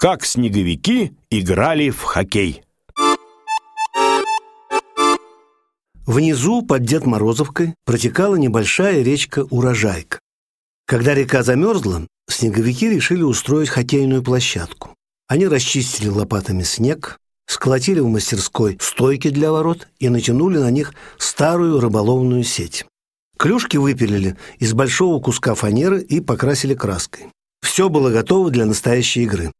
Как снеговики играли в хоккей. Внизу, под Дед Морозовкой, протекала небольшая речка Урожайка. Когда река замерзла, снеговики решили устроить хоккейную площадку. Они расчистили лопатами снег, сколотили в мастерской стойки для ворот и натянули на них старую рыболовную сеть. Клюшки выпилили из большого куска фанеры и покрасили краской. Все было готово для настоящей игры.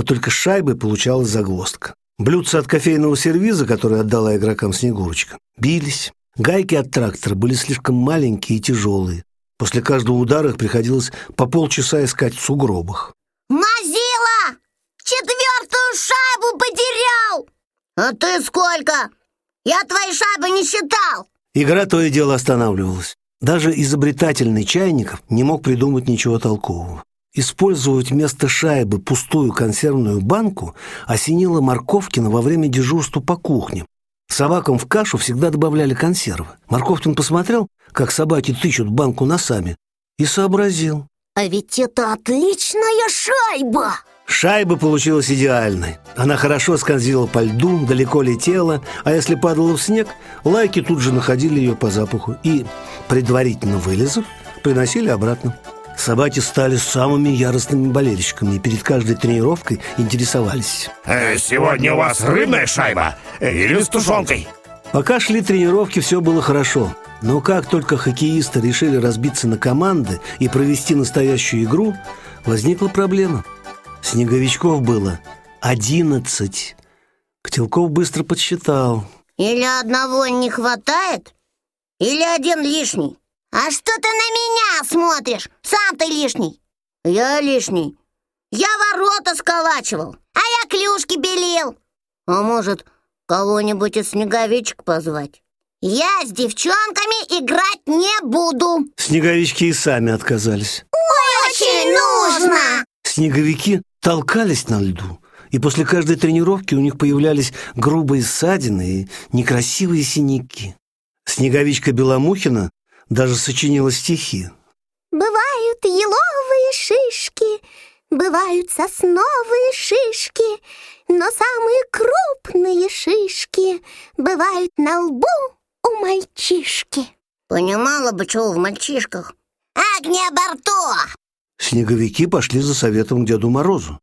Вот только шайбой получалась загвоздка. Блюдца от кофейного сервиза, который отдала игрокам Снегурочка, бились. Гайки от трактора были слишком маленькие и тяжелые. После каждого удара их приходилось по полчаса искать в сугробах. Мазила! Четвертую шайбу потерял! А ты сколько? Я твои шайбы не считал! Игра то и дело останавливалась. Даже изобретательный Чайников не мог придумать ничего толкового. Использовать вместо шайбы пустую консервную банку осенило Марковкина во время дежурства по кухне. Собакам в кашу всегда добавляли консервы. Марковкин посмотрел, как собаки тычут банку носами, и сообразил. А ведь это отличная шайба! Шайба получилась идеальной. Она хорошо скользила по льду, далеко летела, а если падала в снег, лайки тут же находили ее по запаху и, предварительно вылезав, приносили обратно. Собаки стали самыми яростными болельщиками и перед каждой тренировкой интересовались. Э, Сегодня у вас рыбная шайба или с тушенкой? Пока шли тренировки, все было хорошо. Но как только хоккеисты решили разбиться на команды и провести настоящую игру, возникла проблема. Снеговичков было одиннадцать. Котелков быстро подсчитал. Или одного не хватает, или один лишний. А что ты на меня смотришь? Сам ты лишний. Я лишний. Я ворота сколачивал, а я клюшки белил. А может, кого-нибудь из снеговичек позвать? Я с девчонками играть не буду. Снеговички и сами отказались. Очень нужно. Снеговики толкались на льду, и после каждой тренировки у них появлялись грубые ссадины и некрасивые синяки. Снеговичка Беломухина даже сочинила стихи. Бывают еловые шишки, бывают сосновые шишки, но самые крупные шишки бывают на лбу у мальчишки. Понимала бы, чего в мальчишках. Агния Барто! Снеговики пошли за советом к Деду Морозу.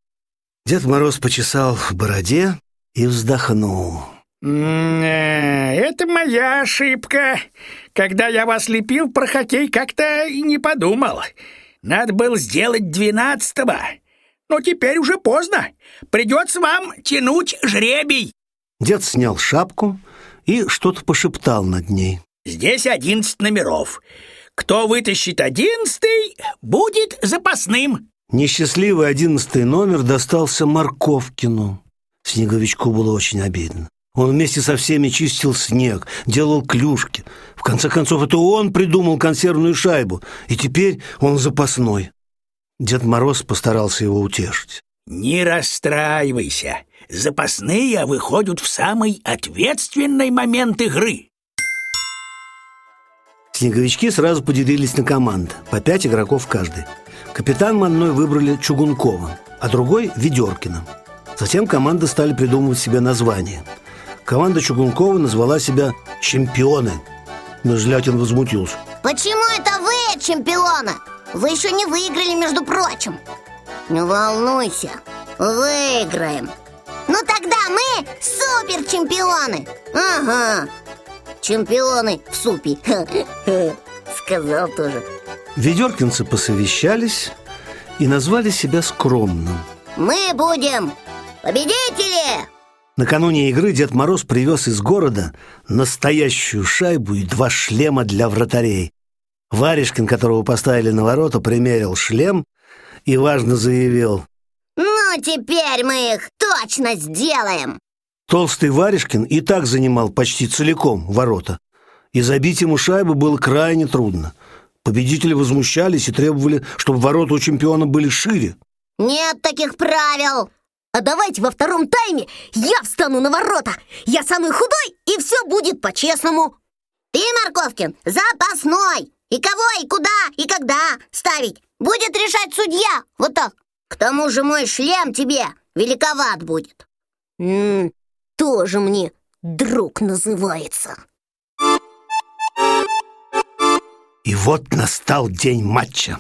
Дед Мороз почесал в бороде и вздохнул. М, Это моя ошибка. Когда я вас лепил про хоккей, как-то и не подумал. Надо было сделать двенадцатого. Но теперь уже поздно. Придется вам тянуть жребий. Дед снял шапку и что-то пошептал над ней. Здесь одиннадцать номеров. Кто вытащит одиннадцатый, будет запасным. Несчастливый одиннадцатый номер достался Марковкину. Снеговичку было очень обидно. Он вместе со всеми чистил снег, делал клюшки. В конце концов, это он придумал консервную шайбу, и теперь он запасной. Дед Мороз постарался его утешить. Не расстраивайся. Запасные выходят в самый ответственный момент игры. Снеговички сразу поделились на команды, по пять игроков каждый. Капитан одной выбрали Чугункова, а другой – Ведеркина. Затем команды стали придумывать себе названия. Команда Чугункова назвала себя «Чемпионы». Но Злятин возмутился. Почему это вы чемпионы? Вы еще не выиграли, между прочим. Не волнуйся, выиграем. Ну тогда мы супер-чемпионы. Ага, чемпионы в супе. Сказал тоже. Ведеркинцы посовещались и назвали себя скромным. Мы будем победители! Накануне игры Дед Мороз привез из города настоящую шайбу и два шлема для вратарей. Варежкин, которого поставили на ворота, примерил шлем и важно заявил. Ну, теперь мы их точно сделаем! Толстый Варежкин и так занимал почти целиком ворота. И забить ему шайбу было крайне трудно. Победители возмущались и требовали, чтобы ворота у чемпиона были шире. Нет таких правил! А давайте во втором тайме я встану на ворота. Я самый худой, и все будет по-честному. Ты, Марковкин, запасной! И кого, и куда, и когда ставить будет решать судья. Вот так. К тому же мой шлем тебе великоват будет. М, тоже мне друг называется. И вот настал день матча.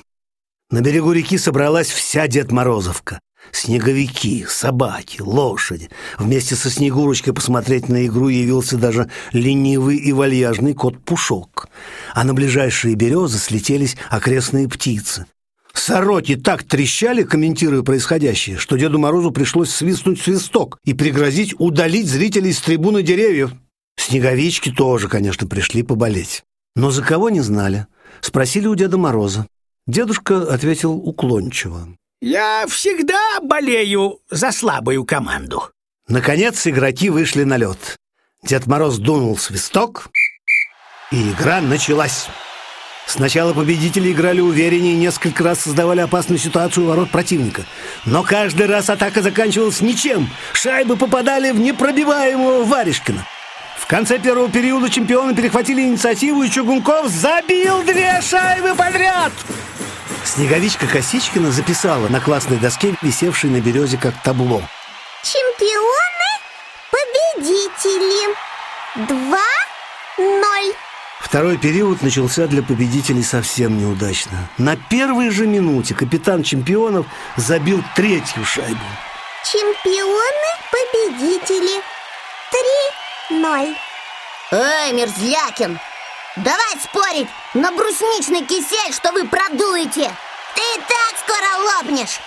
На берегу реки собралась вся Дед Морозовка. Снеговики, собаки, лошади. Вместе со Снегурочкой посмотреть на игру явился даже ленивый и вальяжный кот Пушок. А на ближайшие березы слетелись окрестные птицы. Сороки так трещали, комментируя происходящее, что Деду Морозу пришлось свистнуть свисток и пригрозить удалить зрителей с трибуны деревьев. Снеговички тоже, конечно, пришли поболеть. Но за кого не знали. Спросили у Деда Мороза. Дедушка ответил уклончиво. Я всегда болею за слабую команду. Наконец игроки вышли на лед. Дед Мороз дунул свисток, и игра началась. Сначала победители играли увереннее и несколько раз создавали опасную ситуацию у ворот противника. Но каждый раз атака заканчивалась ничем. Шайбы попадали в непробиваемого Варежкина. В конце первого периода чемпионы перехватили инициативу, и Чугунков забил две шайбы подряд. Снеговичка Косичкина записала на классной доске, висевшей на березе как табло. Чемпионы, победители. Два, ноль. Второй период начался для победителей совсем неудачно. На первой же минуте капитан чемпионов забил третью шайбу. Чемпионы, победители. Три, ноль. Эй, Мерзлякин, давай спорить на брусничный кисель, что вы продуете. Ты и так скоро лопнешь.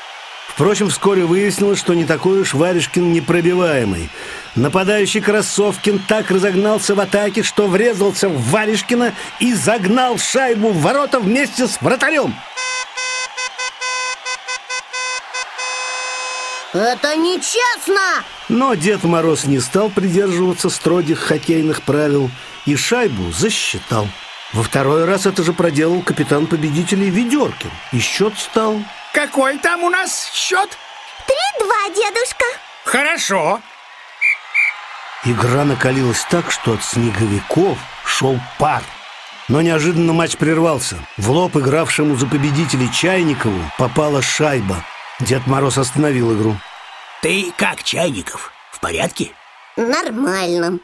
Впрочем, вскоре выяснилось, что не такой уж Варежкин непробиваемый. Нападающий Красовкин так разогнался в атаке, что врезался в Варежкина и загнал шайбу в ворота вместе с вратарем. Это нечестно! Но Дед Мороз не стал придерживаться строгих хоккейных правил и шайбу засчитал. Во второй раз это же проделал капитан победителей Ведеркин. И счет стал... Какой там у нас счет? Три-два, дедушка. Хорошо. Игра накалилась так, что от снеговиков шел пар. Но неожиданно матч прервался. В лоб игравшему за победителей Чайникову попала шайба. Дед Мороз остановил игру. Ты как, Чайников? В порядке? Нормально.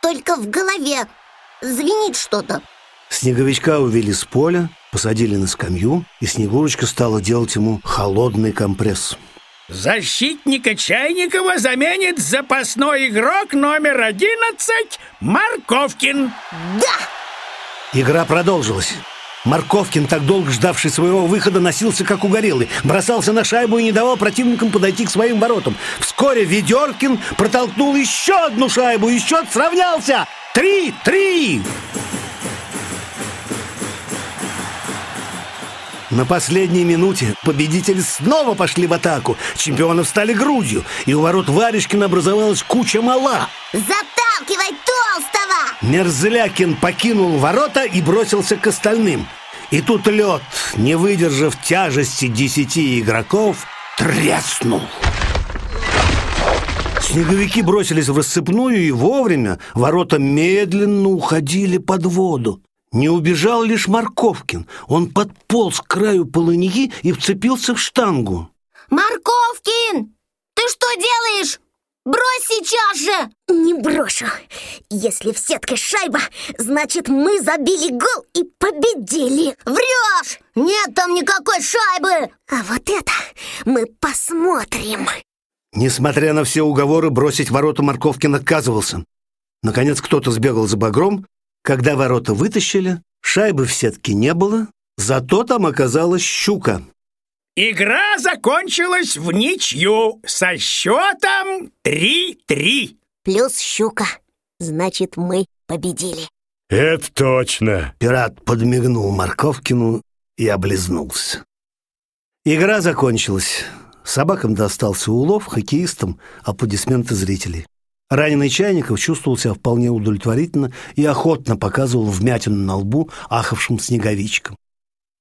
Только в голове звенит что-то. Снеговичка увели с поля, посадили на скамью, и Снегурочка стала делать ему холодный компресс. Защитника Чайникова заменит запасной игрок номер 11 Марковкин. Да! Игра продолжилась. Марковкин, так долго ждавший своего выхода, носился как угорелый, бросался на шайбу и не давал противникам подойти к своим воротам. Вскоре Ведеркин протолкнул еще одну шайбу, и счет сравнялся. Три-три! На последней минуте победители снова пошли в атаку. Чемпионы встали грудью, и у ворот Варежкина образовалась куча мала. Заталкивай толстого! Мерзлякин покинул ворота и бросился к остальным. И тут лед, не выдержав тяжести десяти игроков, треснул. Снеговики бросились в рассыпную, и вовремя ворота медленно уходили под воду. Не убежал лишь Марковкин. Он подполз к краю полыньи и вцепился в штангу. Марковкин! Ты что делаешь? Брось сейчас же! Не брошу. Если в сетке шайба, значит мы забили гол и победили. Врешь! Нет там никакой шайбы! А вот это мы посмотрим. Несмотря на все уговоры, бросить ворота Марковкин отказывался. Наконец кто-то сбегал за багром. Когда ворота вытащили, шайбы в сетке не было, зато там оказалась щука. Игра закончилась в ничью со счетом 3-3. Плюс щука. Значит, мы победили. Это точно. Пират подмигнул Марковкину и облизнулся. Игра закончилась. Собакам достался улов, хоккеистам — аплодисменты зрителей. Раненый Чайников чувствовал себя вполне удовлетворительно и охотно показывал вмятину на лбу ахавшим снеговичкам.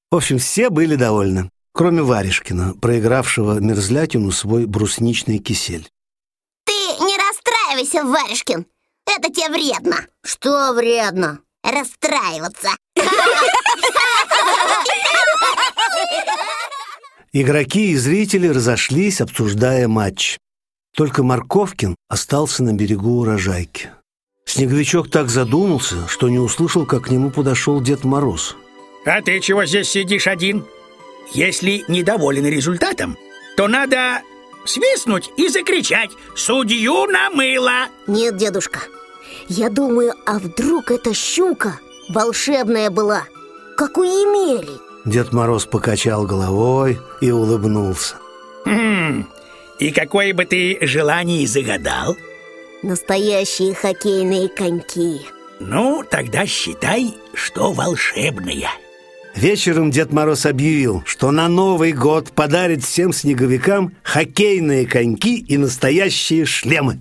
В общем, все были довольны, кроме Варежкина, проигравшего Мерзлятину свой брусничный кисель. Ты не расстраивайся, Варежкин. Это тебе вредно. Что вредно? Расстраиваться. Игроки и зрители разошлись, обсуждая матч. Только Марковкин остался на берегу урожайки. Снеговичок так задумался, что не услышал, как к нему подошел Дед Мороз. А ты чего здесь сидишь один? Если недоволен результатом, то надо свистнуть и закричать «Судью намыло!» Нет, дедушка, я думаю, а вдруг эта щука волшебная была, как у Емели? Дед Мороз покачал головой и улыбнулся. Хм, и какое бы ты желание загадал? Настоящие хоккейные коньки Ну, тогда считай, что волшебная Вечером Дед Мороз объявил, что на Новый год подарит всем снеговикам хоккейные коньки и настоящие шлемы.